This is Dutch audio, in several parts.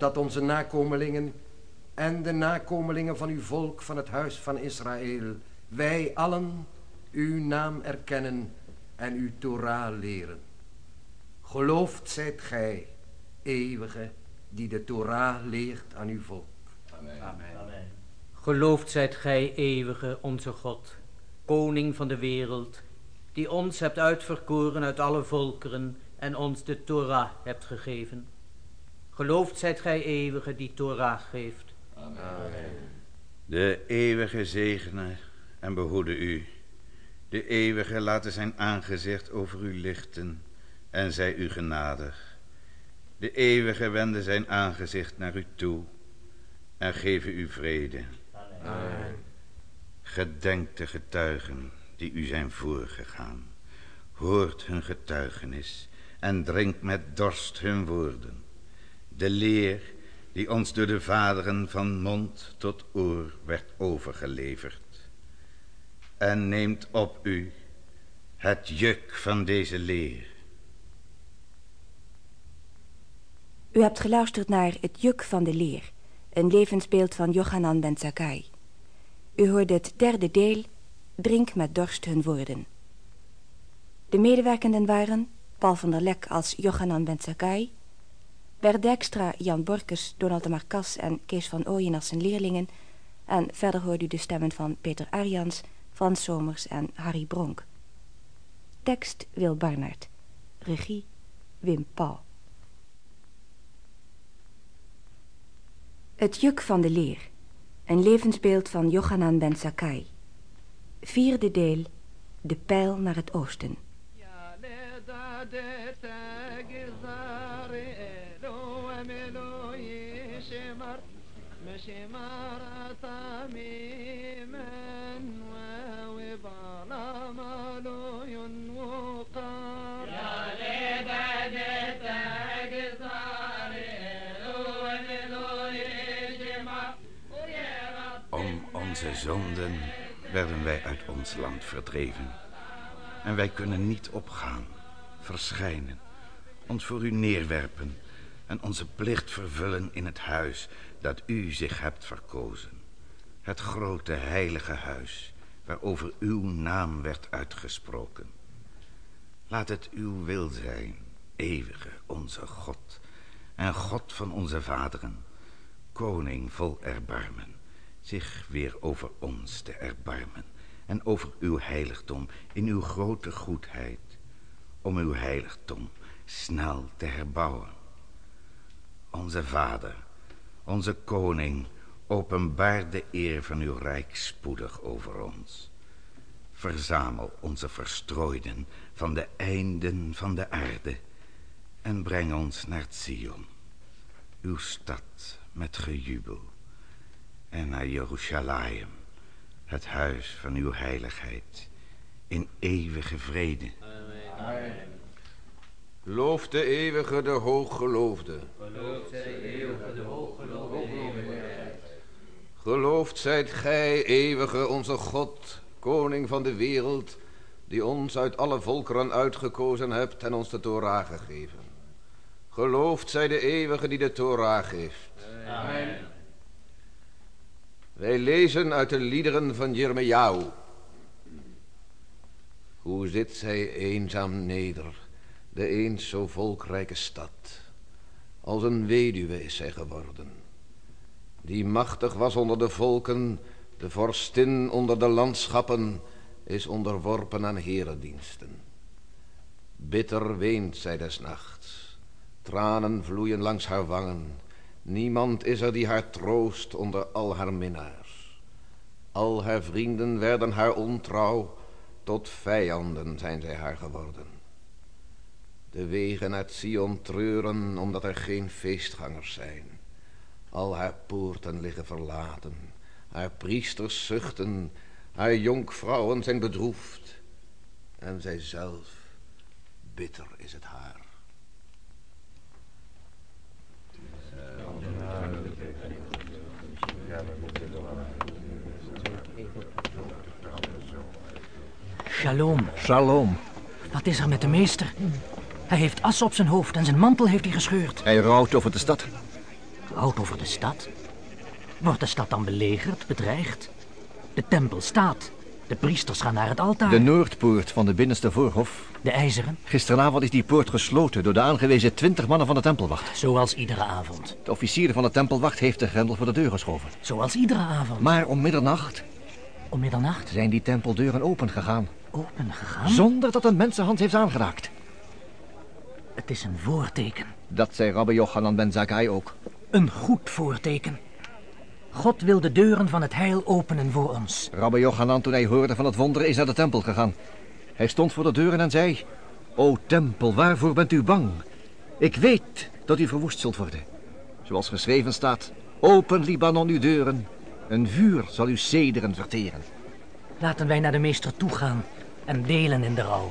opdat onze nakomelingen en de nakomelingen van uw volk van het huis van Israël, wij allen uw naam erkennen en uw Torah leren. Geloofd zijt gij, eeuwige, die de Torah leert aan uw volk. Amen. Amen. Geloofd zijt gij, eeuwige, onze God, koning van de wereld, die ons hebt uitverkoren uit alle volkeren en ons de Torah hebt gegeven. Geloofd zijt gij, eeuwige, die Torah geeft. Amen. De eeuwige zegene en behoede u. De eeuwige laten zijn aangezicht over u lichten en zij u genadig. De eeuwige wende zijn aangezicht naar u toe en geven u vrede. Amen. Gedenk de getuigen die u zijn voorgegaan. Hoort hun getuigenis en drinkt met dorst hun woorden. De leer die ons door de vaderen van mond tot oor werd overgeleverd. En neemt op u het juk van deze leer. U hebt geluisterd naar Het juk van de leer, een levensbeeld van Yohanan ben. U hoorde het derde deel, Drink met dorst hun woorden. De medewerkenden waren Paul van der Lek als Yohanan ben Bert Dijkstra, Jan Borkes, Donald de Marcas en Kees van Ooyen als zijn leerlingen en verder hoorde u de stemmen van Peter Arjans, Frans Somers en Harry Bronk. Tekst Wil Barnard. Regie Wim Paul. Het juk van de leer. Een levensbeeld van Yohanan ben Zakkai. Vierde deel. De pijl naar het oosten. Om onze zonden werden wij uit ons land verdreven. En wij kunnen niet opgaan, verschijnen, ons voor u neerwerpen en onze plicht vervullen in het huis dat u zich hebt verkozen. Het grote heilige huis waarover uw naam werd uitgesproken. Laat het uw wil zijn, eeuwige onze God en God van onze vaderen, koning vol erbarmen, zich weer over ons te erbarmen en over uw heiligdom in uw grote goedheid, om uw heiligdom snel te herbouwen. Onze vader, onze koning, openbaar de eer van uw rijk spoedig over ons. Verzamel onze verstrooiden van de einden van de aarde en breng ons naar Zion, uw stad met gejubel, en naar Jeruzalem, het huis van uw heiligheid, in eeuwige vrede. Amen. Loof de eeuwige, de hooggeloofde. Gelooft zij eeuwige, de hooggeloofde. Geloofd zijt gij, eeuwige onze God, koning van de wereld, die ons uit alle volkeren uitgekozen hebt en ons de Torah gegeven. Geloofd zij de eeuwige die de Torah geeft. Amen. Wij lezen uit de liederen van Jeremiahu. Hoe zit zij eenzaam neder, de eens zo volkrijke stad. Als een weduwe is zij geworden. Die machtig was onder de volken, de vorstin onder de landschappen, is onderworpen aan herendiensten. Bitter weent zij des nachts. Tranen vloeien langs haar wangen. Niemand is er die haar troost onder al haar minnaars. Al haar vrienden werden haar ontrouw, tot vijanden zijn zij haar geworden. De wegen uit Sion treuren, omdat er geen feestgangers zijn. Al haar poorten liggen verlaten, haar priesters zuchten, haar jonkvrouwen zijn bedroefd. En zij zelf, bitter is het haar. Shalom. Shalom. Wat is er met de meester? Hij heeft as op zijn hoofd en zijn mantel heeft hij gescheurd. Hij rouwt over de stad. Houdt over de stad? Wordt de stad dan belegerd, bedreigd? De tempel staat. De priesters gaan naar het altaar. De Noordpoort van de binnenste voorhof. De ijzeren, Gisteravond is die poort gesloten door de aangewezen twintig mannen van de tempelwacht. zoals iedere avond. De officier van de tempelwacht heeft de grendel voor de deur geschoven. Zoals iedere avond. Maar om middernacht Om middernacht zijn die tempeldeuren opengegaan. open gegaan. Zonder dat een mensenhand heeft aangeraakt. Het is een voorteken. Dat zei Rabbi Yochanan ben Zakkai ook. Een goed voorteken. God wil de deuren van het heil openen voor ons. Rabbi Yochanan, toen hij hoorde van het wonder, is naar de tempel gegaan. Hij stond voor de deuren en zei... O tempel, waarvoor bent u bang? Ik weet dat u verwoest zult worden. Zoals geschreven staat... Open, Libanon, uw deuren. Een vuur zal uw zederen verteren. Laten wij naar de meester toegaan en delen in de rouw.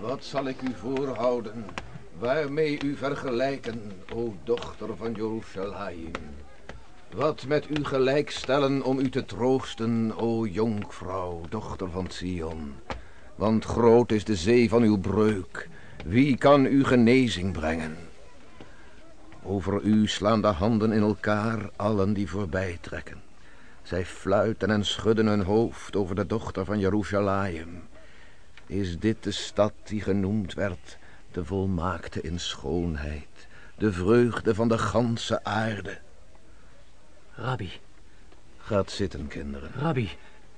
Wat zal ik u voorhouden? Waarmee u vergelijken, o dochter van Jeruzalem? Wat met u gelijkstellen om u te troosten, o jonkvrouw, dochter van Sion? Want groot is de zee van uw breuk. Wie kan u genezing brengen? Over u slaan de handen in elkaar, allen die voorbij trekken. Zij fluiten en schudden hun hoofd over de dochter van Jeruzalem. Is dit de stad die genoemd werd, de volmaakte in schoonheid, de vreugde van de ganse aarde? Rabbi, Gaat zitten, kinderen. Rabbi,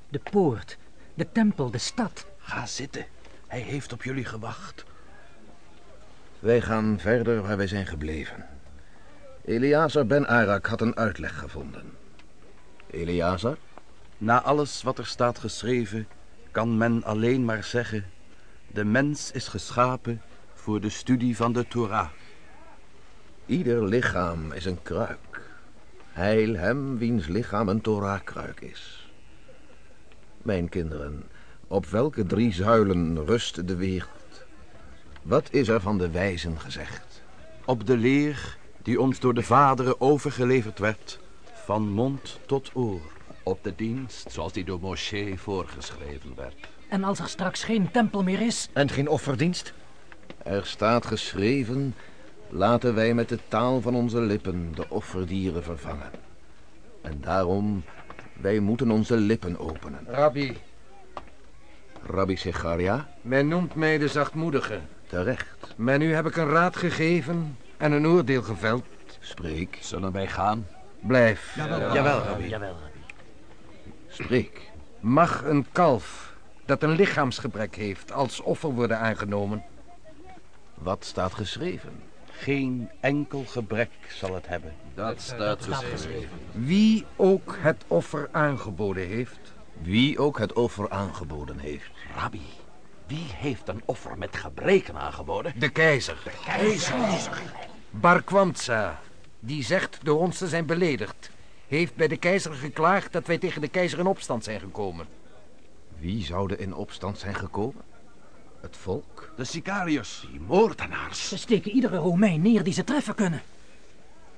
de poort, de tempel, de stad. Ga zitten. Hij heeft op jullie gewacht. Wij gaan verder waar wij zijn gebleven. Eleazar ben Arak had een uitleg gevonden. Eleazar? Na alles wat er staat geschreven, kan men alleen maar zeggen... de mens is geschapen voor de studie van de Torah. Ieder lichaam is een kruik. Heil hem wiens lichaam een Torah-kruik is. Mijn kinderen, op welke drie zuilen rust de wereld? Wat is er van de wijzen gezegd? Op de leer die ons door de vaderen overgeleverd werd... van mond tot oor. Op de dienst zoals die door Moshe voorgeschreven werd. En als er straks geen tempel meer is, En geen offerdienst? Er staat geschreven, laten wij met de taal van onze lippen de offerdieren vervangen. En daarom, wij moeten onze lippen openen. Rabbi, Rabbi Secharia, men noemt mij de zachtmoedige. terecht, Maar nu heb ik een raad gegeven en een oordeel geveld. spreek, Zullen wij gaan? Blijf. Jawel, Rabbi. jawel, Rabbi. Spreek. Mag een kalf dat een lichaamsgebrek heeft als offer worden aangenomen? Wat staat geschreven? Geen enkel gebrek zal het hebben. Dat staat geschreven. Wie ook het offer aangeboden heeft, Wie ook het offer aangeboden heeft. Rabbi, wie heeft een offer met gebreken aangeboden? de keizer. De keizer. Bar Kwamtsa, die zegt door ons te zijn beledigd, heeft bij de keizer geklaagd dat wij tegen de keizer in opstand zijn gekomen. Wie zouden in opstand zijn gekomen? Het volk? De sicariërs, die moordenaars. Ze steken iedere Romein neer die ze treffen kunnen.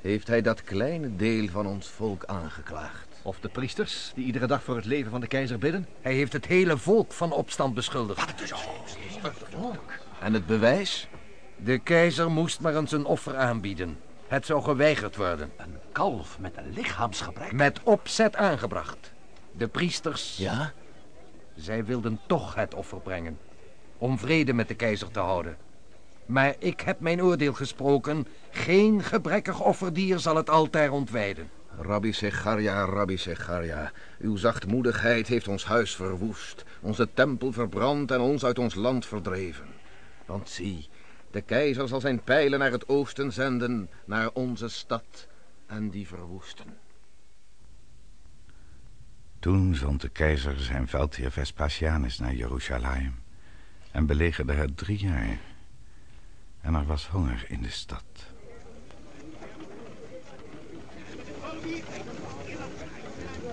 Heeft hij dat kleine deel van ons volk aangeklaagd? Of de priesters, die iedere dag voor het leven van de keizer bidden? Hij heeft het hele volk van opstand beschuldigd. En het bewijs? De keizer moest maar eens een offer aanbieden. Het zou geweigerd worden. Een kalf met een lichaamsgebrek. Met opzet aangebracht. De priesters, Ja? zij wilden toch het offer brengen. Om vrede met de keizer te houden. Maar ik heb mijn oordeel gesproken. Geen gebrekkig offerdier zal het altaar ontwijden. Rabbi Secharia, Rabbi Secharia, uw zachtmoedigheid heeft ons huis verwoest, onze tempel verbrand en ons uit ons land verdreven. Want zie, de keizer zal zijn pijlen naar het oosten zenden, naar onze stad, en die verwoesten. Toen zond de keizer zijn veldheer Vespasianus naar Jeruzalem en belegerde het drie jaar. En er was honger in de stad.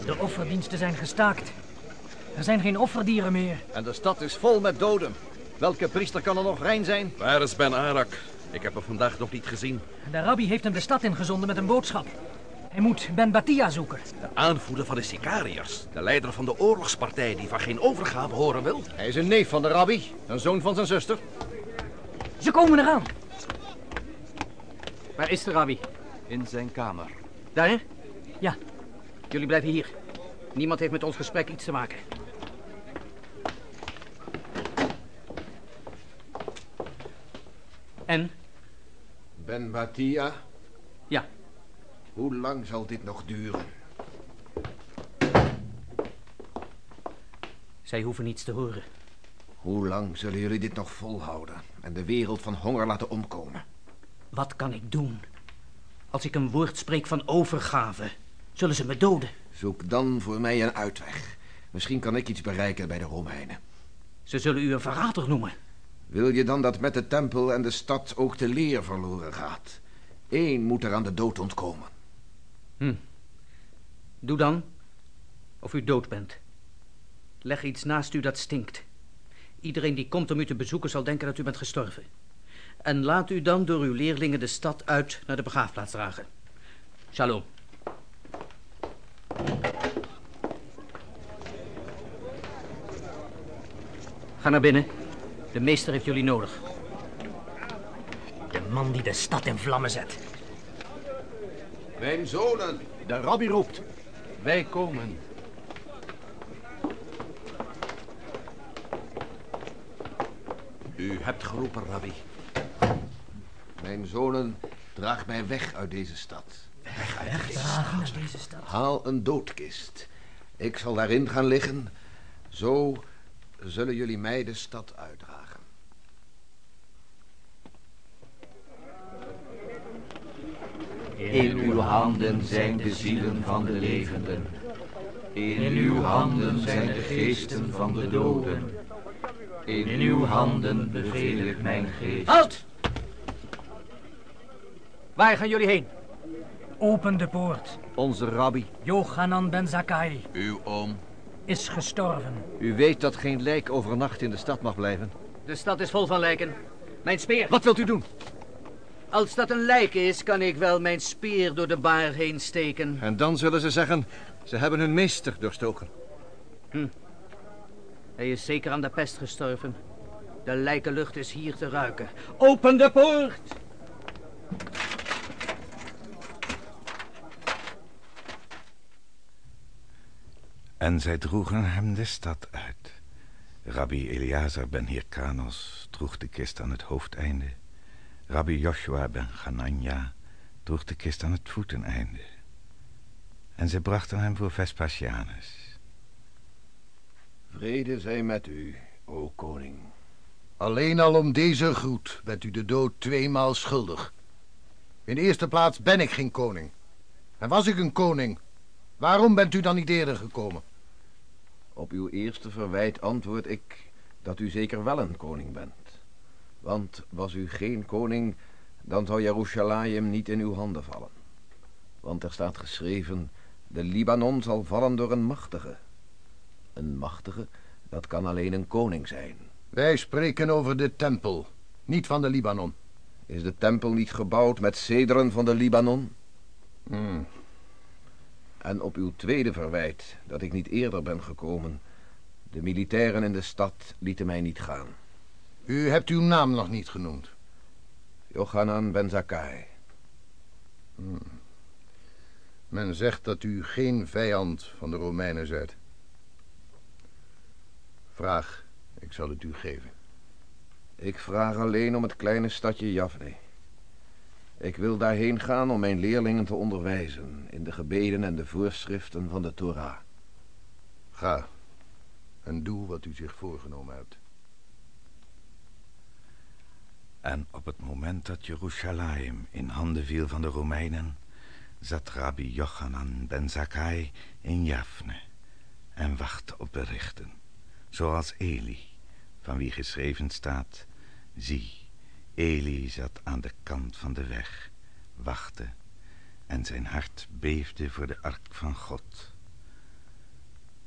De offerdiensten zijn gestaakt. Er zijn geen offerdieren meer. En de stad is vol met doden. Welke priester kan er nog rein zijn? Waar is Ben Arak? Ik heb hem vandaag nog niet gezien. De rabbi heeft hem de stad ingezonden met een boodschap. Hij moet Ben Batia zoeken. De aanvoerder van de sicariërs. De leider van de oorlogspartij die van geen overgave horen wil. Hij is een neef van de rabbi, een zoon van zijn zuster. Ze komen eraan. Waar is de rabbi? In zijn kamer. Daar? Ja. Jullie blijven hier. Niemand heeft met ons gesprek iets te maken. En? Ben Batia, Ja, hoe lang zal dit nog duren? zij hoeven niets te horen. Hoe lang zullen jullie dit nog volhouden en de wereld van honger laten omkomen? Wat kan ik doen? Als ik een woord spreek van overgave, zullen ze me doden. Zoek dan voor mij een uitweg. Misschien kan ik iets bereiken bij de Romeinen. Ze zullen u een verrader noemen. Wil je dan dat met de tempel en de stad ook de leer verloren gaat? Eén moet er aan de dood ontkomen. Hm. Doe dan of u dood bent. Leg iets naast u dat stinkt. Iedereen die komt om u te bezoeken zal denken dat u bent gestorven. En laat u dan door uw leerlingen de stad uit naar de begraafplaats dragen. Shalom. Ga naar binnen. De meester heeft jullie nodig. De man die de stad in vlammen zet. Mijn zonen, De rabbi roept. Wij komen. U hebt geroepen, Rabbi. mijn zonen, draag mij weg uit deze stad. deze stad. Haal een doodkist. Ik zal daarin gaan liggen. Zo zullen jullie mij de stad uitdragen. In uw handen zijn de zielen van de levenden. In uw handen zijn de geesten van de doden. In uw handen beveel ik mijn geest. Halt! Waar gaan jullie heen? Open de poort. Onze rabbi. Johanan ben Zakkai Uw oom. is gestorven. U weet dat geen lijk overnacht in de stad mag blijven. De stad is vol van lijken. Mijn speer. Wat wilt u doen? Als dat een lijk is, kan ik wel mijn speer door de baar heen steken. En dan zullen ze zeggen, ze hebben hun meester doorstoken. Hij is zeker aan de pest gestorven. De lijkenlucht is hier te ruiken. Open de poort! En zij droegen hem de stad uit. Rabbi Eleazar ben Hirkanos droeg de kist aan het hoofdeinde. Rabbi Joshua ben Ganania droeg de kist aan het voeteneinde. En zij brachten hem voor Vespasianus. Vrede zij met u, o koning. Alleen al om deze groet bent u de dood tweemaal schuldig. In de eerste plaats ben ik geen koning. En was ik een koning, waarom bent u dan niet eerder gekomen? Op uw eerste verwijt antwoord ik dat u zeker wel een koning bent. Want was u geen koning, dan zou Jeruzalem niet in uw handen vallen. Want er staat geschreven, de Libanon zal vallen door een machtige. Een machtige, dat kan alleen een koning zijn. Wij spreken over de tempel, niet van de Libanon. Is de tempel niet gebouwd met cederen van de Libanon? Hmm. En op uw tweede verwijt, dat ik niet eerder ben gekomen. De militairen in de stad lieten mij niet gaan. U hebt uw naam nog niet genoemd. Johanan ben Zakkai. Men zegt dat u geen vijand van de Romeinen zijt. Vraag, ik zal het u geven. Ik vraag alleen om het kleine stadje Javne. Ik wil daarheen gaan om mijn leerlingen te onderwijzen in de gebeden en de voorschriften van de Torah. Ga en doe wat u zich voorgenomen hebt. En op het moment dat Jeruzalem in handen viel van de Romeinen, zat Rabbi Jochanan ben Zakkai in Jafne en wachtte op berichten, zoals Eli, van wie geschreven staat, zie, Eli zat aan de kant van de weg, wachtte, en zijn hart beefde voor de ark van God.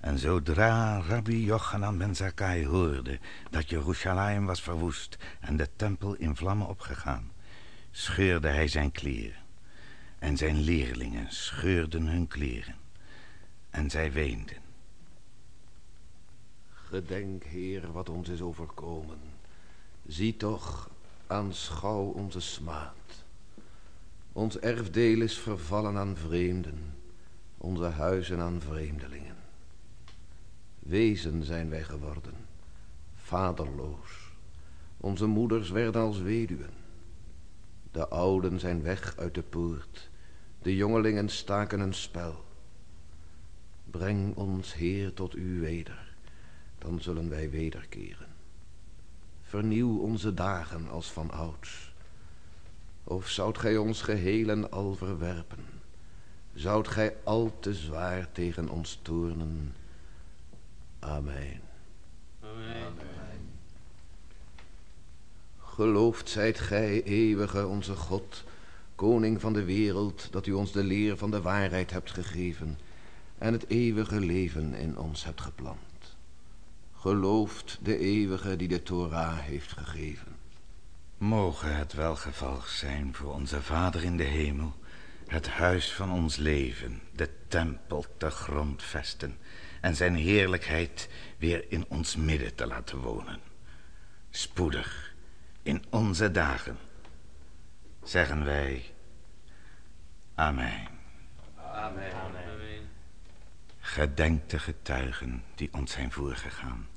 En zodra Rabbi Jochanan ben Zakkai hoorde dat Jeruzalem was verwoest en de tempel in vlammen opgegaan, scheurde hij zijn kleren. En zijn leerlingen scheurden hun kleren. En zij weenden. Gedenk, Heer, wat ons is overkomen. Zie toch, aanschouw onze smaad. Ons erfdeel is vervallen aan vreemden, onze huizen aan vreemdelingen. Wezen zijn wij geworden, vaderloos. Onze moeders werden als weduwen. De ouden zijn weg uit de poort, de jongelingen staken een spel. Breng ons, Heer, tot u weder, dan zullen wij wederkeren. Vernieuw onze dagen als van ouds. Of zoudt gij ons geheel en al verwerpen? Zoudt gij al te zwaar tegen ons toornen? Amen. Amen. Geloofd zijt gij, eeuwige onze God, koning van de wereld, dat u ons de leer van de waarheid hebt gegeven en het eeuwige leven in ons hebt geplant. Geloofd de eeuwige die de Torah heeft gegeven. Mogen het welgevallig zijn voor onze Vader in de hemel, het huis van ons leven, de tempel te grondvesten en zijn heerlijkheid weer in ons midden te laten wonen. Spoedig, in onze dagen, zeggen wij Amen. Amen. Amen. Gedenk de getuigen die ons zijn voorgegaan,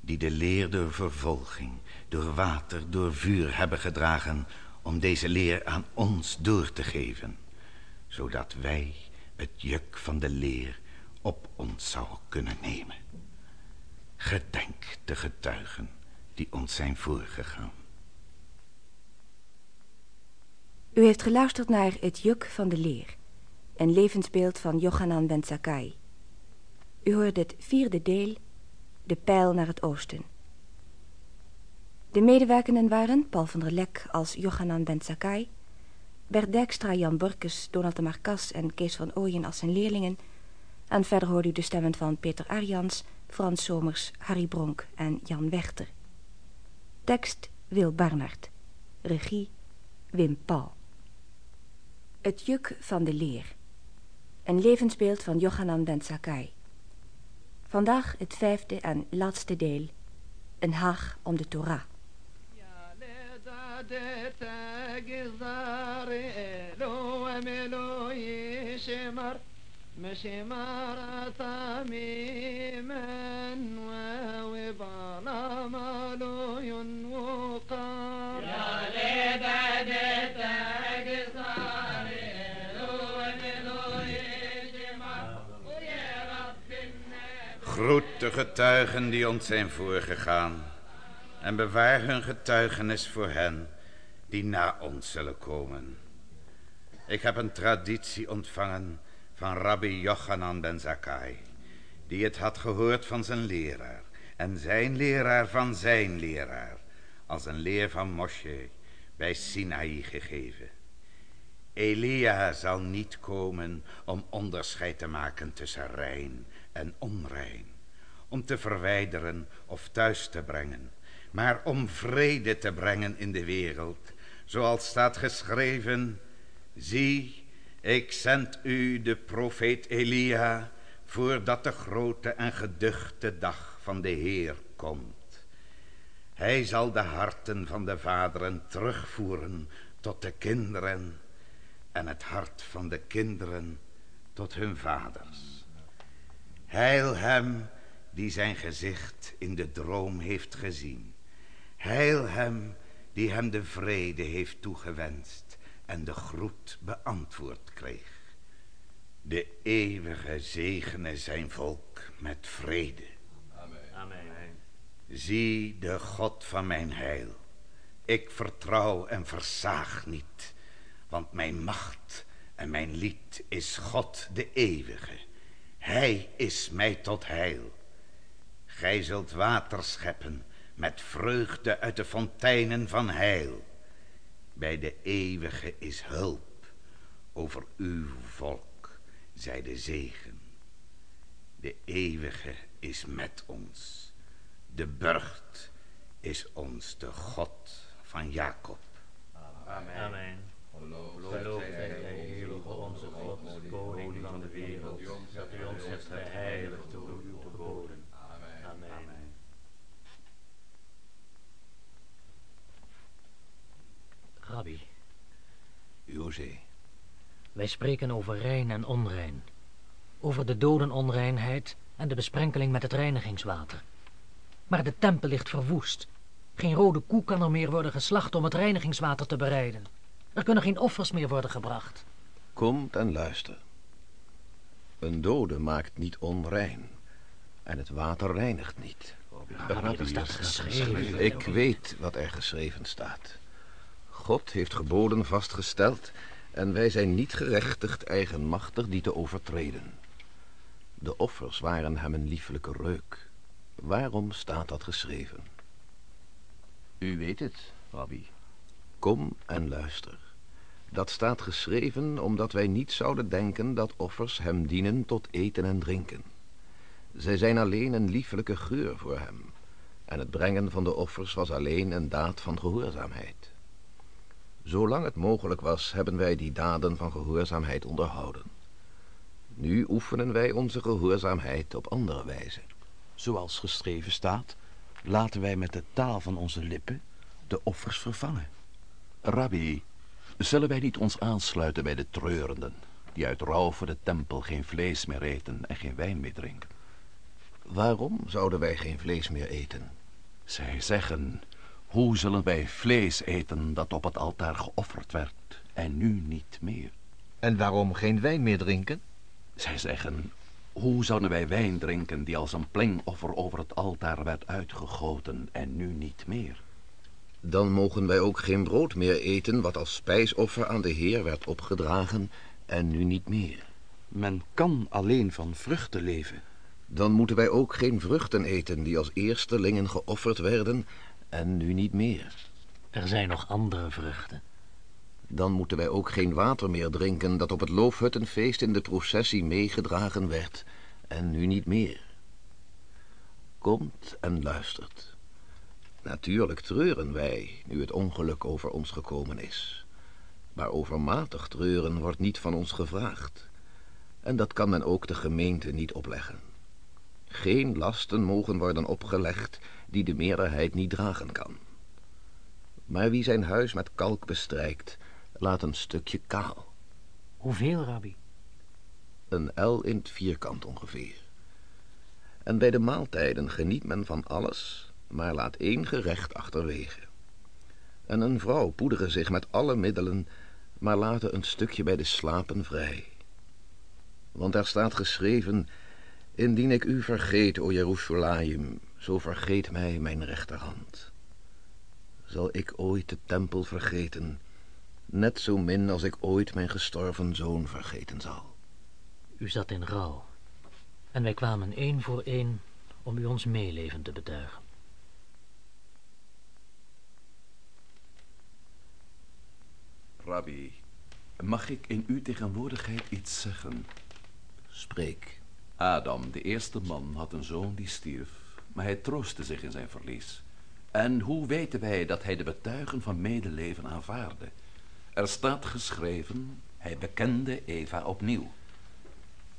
die de leer door vervolging, door water, door vuur hebben gedragen om deze leer aan ons door te geven, zodat wij het juk van de leer op ons zouden kunnen nemen. Gedenk de getuigen die ons zijn voorgegaan. U heeft geluisterd naar Het Juk van de Leer, een levensbeeld van Yohanan ben Zakkai. U hoort het vierde deel, De Pijl naar het Oosten. De medewerkenden waren Paul van der Lek als Yohanan ben Zakkai, Bert Dijkstra, Jan Burkes, Donald de Marcas en Kees van Ooyen als zijn leerlingen, en verder hoorde u de stemmen van Peter Arjans, Frans Somers, Harry Bronk en Jan Wechter. Tekst Wil Barnard. Regie Wim Paul. Het juk van de leer. Een levensbeeld van Yohanan ben Zakkai. Vandaag het vijfde en laatste deel. Een haag om de Torah. مشمار تميما ووبال مالو ينوقا يا ليدة Groet de getuigen die ons zijn voorgegaan en bewaar hun getuigenis voor hen die na ons zullen komen. Ik heb een traditie ontvangen van Rabbi Yochanan ben Zakkai, die het had gehoord van zijn leraar en zijn leraar van zijn leraar, als een leer van Moshe bij Sinaï gegeven. Elia zal niet komen om onderscheid te maken tussen rein en onrein, om te verwijderen of thuis te brengen, maar om vrede te brengen in de wereld, zoals staat geschreven, zie, ik zend u de profeet Elia, voordat de grote en geduchte dag van de Heer komt. Hij zal de harten van de vaderen terugvoeren tot de kinderen en het hart van de kinderen tot hun vaders. Heil hem die zijn gezicht in de droom heeft gezien. Heil hem die hem de vrede heeft toegewenst en de groet beantwoord kreeg. De eeuwige zegene zijn volk met vrede. Amen. Amen. Zie de God van mijn heil. Ik vertrouw en versaag niet, want mijn macht en mijn lied is God de eeuwige. Hij is mij tot heil. Gij zult water scheppen met vreugde uit de fonteinen van heil. Bij de eeuwige is hulp, over uw volk zij de zegen. De eeuwige is met ons, de burcht is ons de God van Jacob. Amen. Amen. Geloof zij de eeuwige onze God, koning van de wereld, dat u ons hebt geheiligd door uw geboden. Amen. Amen. Rabbi, José, Wij spreken over rein en onrein. Over de dodenonreinheid en de besprenkeling met het reinigingswater. Maar de tempel ligt verwoest. Geen rode koe kan er meer worden geslacht om het reinigingswater te bereiden. Er kunnen geen offers meer worden gebracht. Komt en luister. Een dode maakt niet onrein. En het water reinigt niet. Rabbi, er staat geschreven. Ik weet wat er geschreven staat. God heeft geboden vastgesteld... en wij zijn niet gerechtigd eigenmachtig die te overtreden. De offers waren hem een lieflijke reuk. Waarom staat dat geschreven? U weet het, Rabbi. Kom en luister. Dat staat geschreven omdat wij niet zouden denken dat offers hem dienen tot eten en drinken. Zij zijn alleen een lieflijke geur voor hem. En het brengen van de offers was alleen een daad van gehoorzaamheid. Zolang het mogelijk was, hebben wij die daden van gehoorzaamheid onderhouden. Nu oefenen wij onze gehoorzaamheid op andere wijze. Zoals geschreven staat, laten wij met de taal van onze lippen de offers vervangen. Rabbi, zullen wij niet ons aansluiten bij de treurenden... die uit rouw voor de tempel geen vlees meer eten en geen wijn meer drinken? Waarom zouden wij geen vlees meer eten? Zij zeggen, hoe zullen wij vlees eten dat op het altaar geofferd werd en nu niet meer? En waarom geen wijn meer drinken? Zij zeggen, hoe zouden wij wijn drinken die als een plengoffer over het altaar werd uitgegoten en nu niet meer? Dan mogen wij ook geen brood meer eten wat als spijsoffer aan de Heer werd opgedragen en nu niet meer. Men kan alleen van vruchten leven. Dan moeten wij ook geen vruchten eten die als eerstelingen geofferd werden en nu niet meer. Er zijn nog andere vruchten. Dan moeten wij ook geen water meer drinken dat op het loofhuttenfeest in de processie meegedragen werd en nu niet meer. Komt en luistert. Natuurlijk treuren wij nu het ongeluk over ons gekomen is. Maar overmatig treuren wordt niet van ons gevraagd. En dat kan men ook de gemeente niet opleggen. Geen lasten mogen worden opgelegd die de meerderheid niet dragen kan. Maar wie zijn huis met kalk bestrijkt, laat een stukje kaal. Hoeveel, Rabbi? Een L in het vierkant ongeveer. En bij de maaltijden geniet men van alles, maar laat één gerecht achterwege. En een vrouw poederen zich met alle middelen, maar laten een stukje bij de slapen vrij. Want er staat geschreven, indien ik u vergeet, o Jeruzalem, zo vergeet mij mijn rechterhand. Zal ik ooit de tempel vergeten, net zo min als ik ooit mijn gestorven zoon vergeten zal. U zat in rouw. En wij kwamen één voor één om u ons meeleven te betuigen. Rabbi, mag ik in uw tegenwoordigheid iets zeggen? Spreek. Adam, de eerste man, had een zoon die stierf, maar hij troostte zich in zijn verlies. En hoe weten wij dat hij de betuigen van medeleven aanvaarde? Er staat geschreven, hij bekende Eva opnieuw.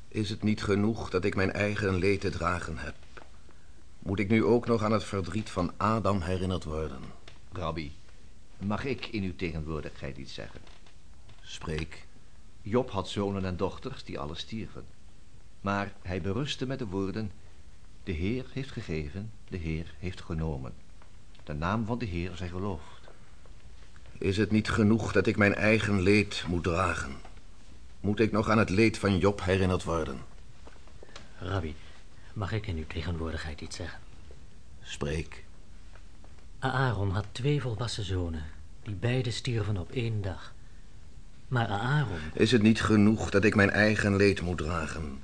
Is het niet genoeg dat ik mijn eigen leed te dragen heb? Moet ik nu ook nog aan het verdriet van Adam herinnerd worden? Rabbi, mag ik in uw tegenwoordigheid iets zeggen? Spreek. Job had zonen en dochters die alle stierven. Maar hij berustte met de woorden... De Heer heeft gegeven, de Heer heeft genomen. De naam van de Heer zij geloofd. Is het niet genoeg dat ik mijn eigen leed moet dragen? Moet ik nog aan het leed van Job herinnerd worden? Rabbi, mag ik in uw tegenwoordigheid iets zeggen? Spreek. Aaron had twee volwassen zonen, die beide stierven op één dag. Maar Aaron... Is het niet genoeg dat ik mijn eigen leed moet dragen?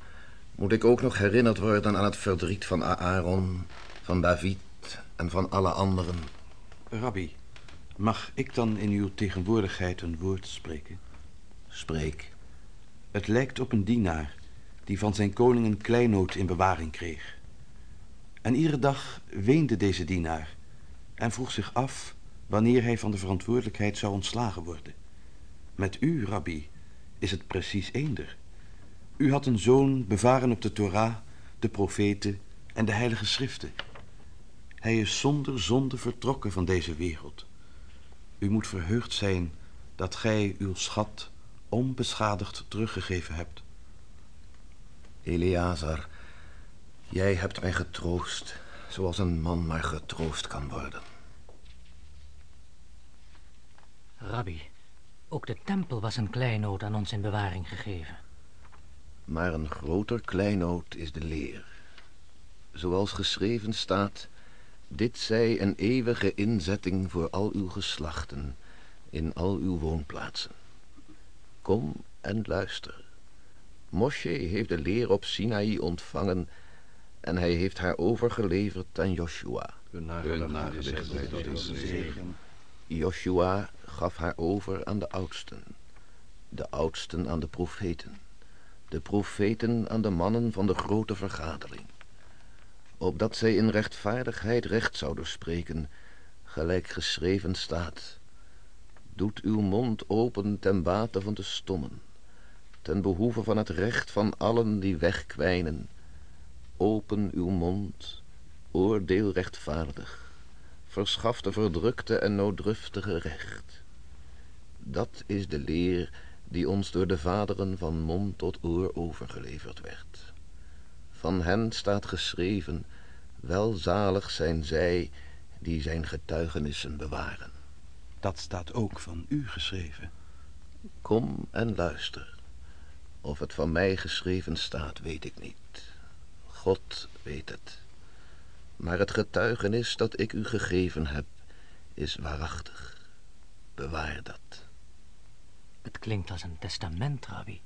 Moet ik ook nog herinnerd worden aan het verdriet van Aaron, van David en van alle anderen? Rabbi, mag ik dan in uw tegenwoordigheid een woord spreken? Spreek. Het lijkt op een dienaar die van zijn koning een kleinood in bewaring kreeg. En iedere dag weende deze dienaar en vroeg zich af wanneer hij van de verantwoordelijkheid zou ontslagen worden. Met u, Rabbi, is het precies eender. U had een zoon bevaren op de Torah, de profeten en de heilige schriften. Hij is zonder zonde vertrokken van deze wereld. U moet verheugd zijn dat gij uw schat onbeschadigd teruggegeven hebt. Eleazar, jij hebt mij getroost, zoals een man maar getroost kan worden. Rabbi, ook de tempel was een kleinoot aan ons in bewaring gegeven. Maar een groter kleinoot is de leer. Zoals geschreven staat, dit zij een eeuwige inzetting voor al uw geslachten, in al uw woonplaatsen. Kom en luister. Moshe heeft de leer op Sinaï ontvangen en hij heeft haar overgeleverd aan Joshua. Joshua gaf haar over aan de oudsten, de oudsten aan de profeten, de profeten aan de mannen van de grote vergadering, opdat zij in rechtvaardigheid recht zouden spreken, gelijk geschreven staat. Doet uw mond open ten bate van de stommen, ten behoeve van het recht van allen die wegkwijnen. Open uw mond, oordeel rechtvaardig, verschaf de verdrukte en nooddruftige recht. Dat is de leer die ons door de vaderen van mond tot oor overgeleverd werd. Van hen staat geschreven, welzalig zijn zij die zijn getuigenissen bewaren. Dat staat ook van u geschreven. Kom en luister. Of het van mij geschreven staat, weet ik niet. God weet het. Maar het getuigenis dat ik u gegeven heb, is waarachtig. Bewaar dat. Het klinkt als een testament, Rabbi.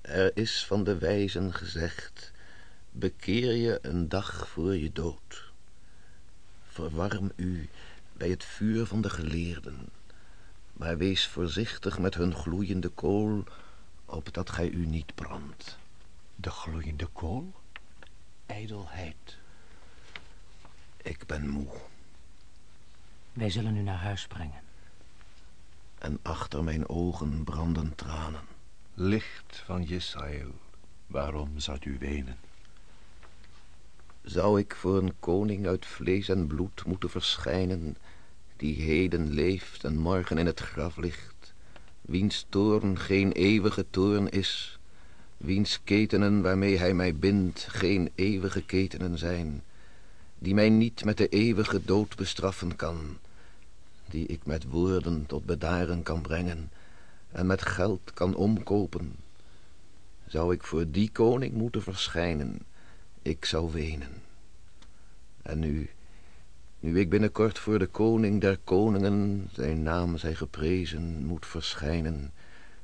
Er is van de wijzen gezegd, bekeer je een dag voor je dood. Verwarm u bij het vuur van de geleerden, maar wees voorzichtig met hun gloeiende kool, opdat gij u niet brandt. De gloeiende kool? Ijdelheid. Ik ben moe. Wij zullen u naar huis brengen. En achter mijn ogen branden tranen. Licht van Jesael, waarom zou u wenen? Zou ik voor een koning uit vlees en bloed moeten verschijnen, die heden leeft en morgen in het graf ligt, wiens toorn geen eeuwige toorn is, wiens ketenen waarmee hij mij bindt geen eeuwige ketenen zijn, die mij niet met de eeuwige dood bestraffen kan, die ik met woorden tot bedaren kan brengen en met geld kan omkopen. Zou ik voor die koning moeten verschijnen, ik zou wenen. En nu, nu ik binnenkort voor de koning der koningen, zijn naam zij geprezen, moet verschijnen,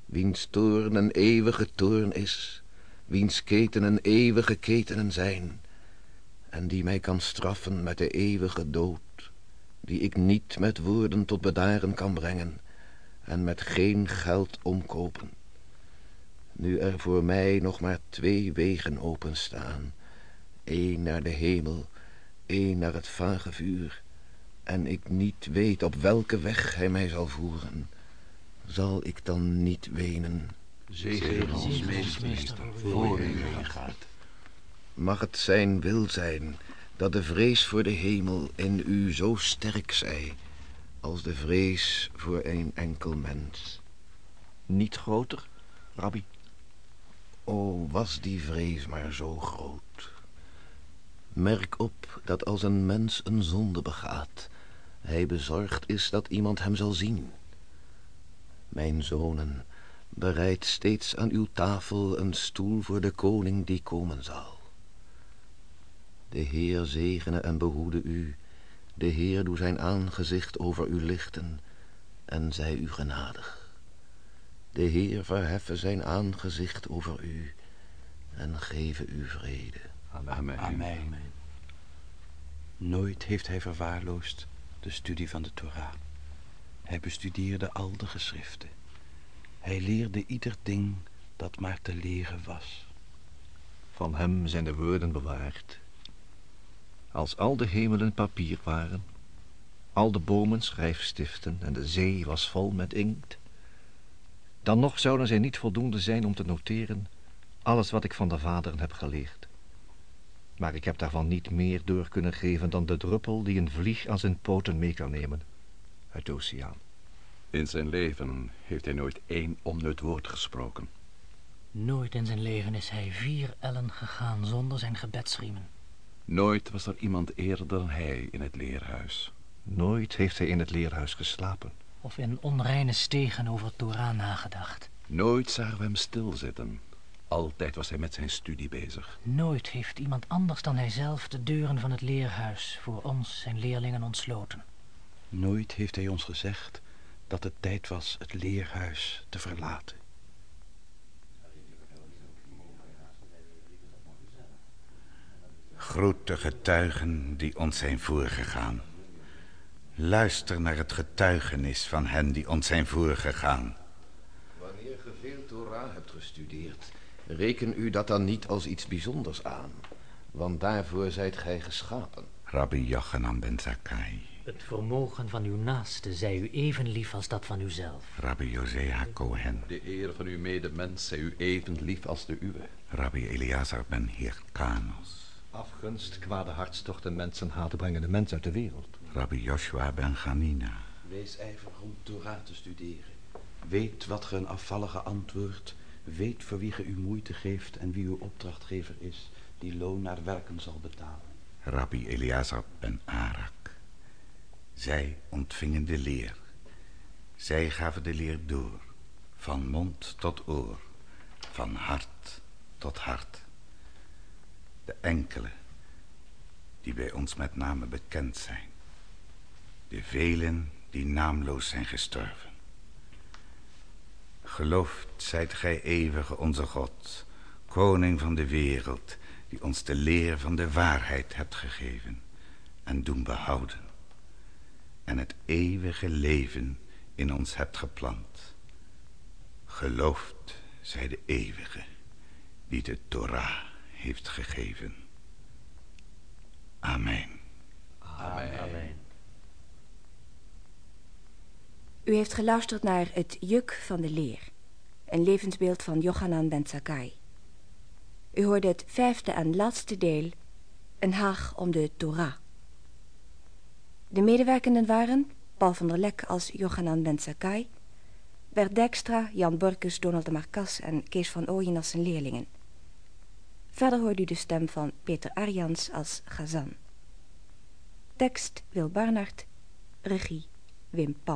wiens toorn een eeuwige toorn is, wiens ketenen eeuwige ketenen zijn, en die mij kan straffen met de eeuwige dood, die ik niet met woorden tot bedaren kan brengen, en met geen geld omkopen. Nu er voor mij nog maar twee wegen openstaan, één naar de hemel, één naar het vage vuur, en ik niet weet op welke weg hij mij zal voeren, zal ik dan niet wenen. Zegen ons, meester, voor u gaat. Mag het zijn wil zijn dat de vrees voor de hemel in u zo sterk zij, als de vrees voor een enkel mens. Niet groter, Rabbi? O, was die vrees maar zo groot. Merk op dat als een mens een zonde begaat, hij bezorgd is dat iemand hem zal zien. Mijn zonen, bereid steeds aan uw tafel een stoel voor de koning die komen zal. De Heer zegene en behoede u, de Heer doe zijn aangezicht over u lichten en zij u genadig. De Heer verheffen zijn aangezicht over u en geven u vrede. Amen. Amen. Nooit heeft hij verwaarloosd de studie van de Torah. Hij bestudeerde al de geschriften. Hij leerde ieder ding dat maar te leren was. Van hem zijn de woorden bewaard. Als al de hemelen papier waren, al de bomen schrijfstiften en de zee was vol met inkt, dan nog zouden zij niet voldoende zijn om te noteren alles wat ik van de vaderen heb geleerd. Maar ik heb daarvan niet meer door kunnen geven dan de druppel die een vlieg aan zijn poten mee kan nemen uit de oceaan. In zijn leven heeft hij nooit één onnut woord gesproken. Nooit in zijn leven is hij vier ellen gegaan zonder zijn gebedsriemen. Nooit was er iemand eerder dan hij in het leerhuis. Nooit heeft hij in het leerhuis geslapen. Of in onreine stegen over Torah nagedacht. Nooit zagen we hem stilzitten. Altijd was hij met zijn studie bezig. Nooit heeft iemand anders dan hijzelf de deuren van het leerhuis voor ons, zijn leerlingen, ontsloten. Nooit heeft hij ons gezegd dat het tijd was het leerhuis te verlaten. Groet de getuigen die ons zijn voorgegaan. Luister naar het getuigenis van hen die ons zijn voorgegaan. Wanneer ge veel Torah hebt gestudeerd, reken u dat dan niet als iets bijzonders aan. Want daarvoor zijt gij geschapen. Rabbi Yochanan ben Zakkai, Het vermogen van uw naaste zij u even lief als dat van uzelf. Rabbi Josea Cohen, De eer van uw medemens zij u even lief als de uwe. Rabbi Eleazar ben Hirkanos, Afgunst, kwade hartstochten, mensen haten brengen de mens uit de wereld. Rabbi Joshua ben Ganina, Wees ijverig om Torah te studeren. Weet wat ge een afvallige antwoordt. Weet voor wie ge uw moeite geeft en wie uw opdrachtgever is, die loon naar werken zal betalen. Rabbi Eleazar ben Arak. Zij ontvingen de leer. Zij gaven de leer door, van mond tot oor, van hart tot hart. De enkele die bij ons met name bekend zijn. De velen die naamloos zijn gestorven. Geloofd zijt gij eeuwige onze God, koning van de wereld, die ons de leer van de waarheid hebt gegeven en doen behouden. En het eeuwige leven in ons hebt geplant. Geloofd zij de eeuwige, die de Torah heeft gegeven. Amen. Amen. U heeft geluisterd naar Het Juk van de Leer, een levensbeeld van Yochanan ben Zakkai. U hoorde het vijfde en laatste deel, Een Haag om de Torah. De medewerkenden waren Paul van der Lek als Yochanan ben Zakkai, Bert Dijkstra, Jan Borkus, Donald de Marcas en Kees van Ooyen als zijn leerlingen. Verder hoorde u de stem van Peter Arjans als Gazan. Tekst Wil Barnard, regie Wim Paul.